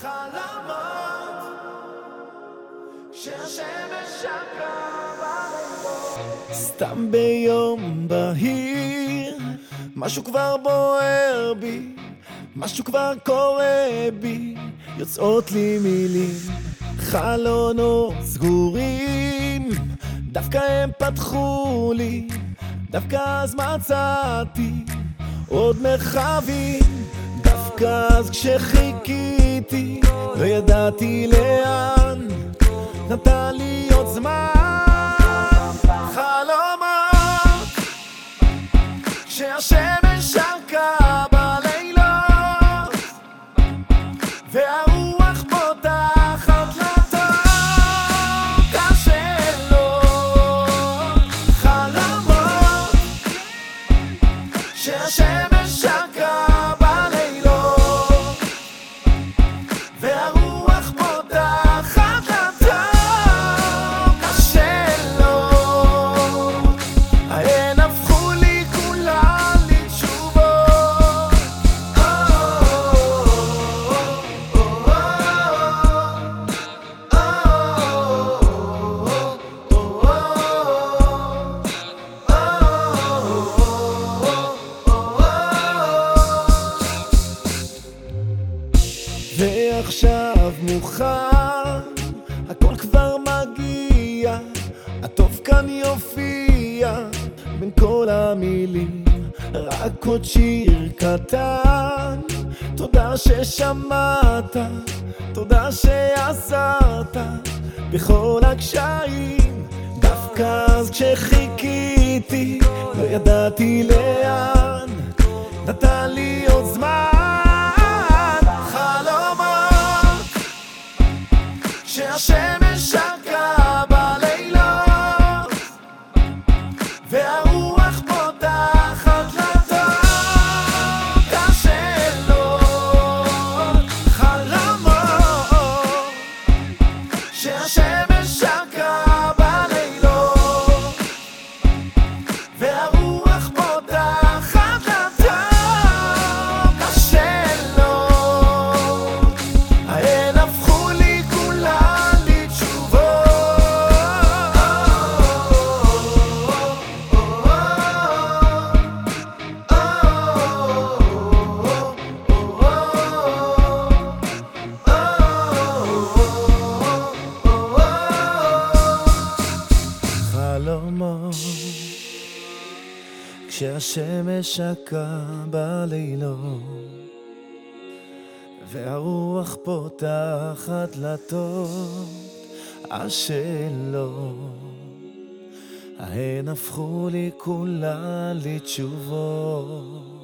חלומות כשהשמש שקעה בלילות סתם ביום בהיר משהו כבר בוער בי משהו כבר קורה בי יוצאות לי מילים חלונות סגורים דווקא הם פתחו לי דווקא אז מצאתי עוד מרחבים דווקא אז כשחיכיתי לא ידעתי לאן נתן לי עוד זמן. חלומות כשהשמש שקעה בלילות חלומות ועכשיו מוכן, הכל כבר מגיע, הטוב כאן יופיע בין כל המילים, רק עוד שיר קטן. תודה ששמעת, תודה שעזרת בכל הקשיים, דווקא אז כשחיכיתי, לא ידעתי לאן, נתן לי עוד זמן. כשהשמש שקעה בלילות והרוח פותחת דלתות השאלות ההן הפכו לי כולן לתשובות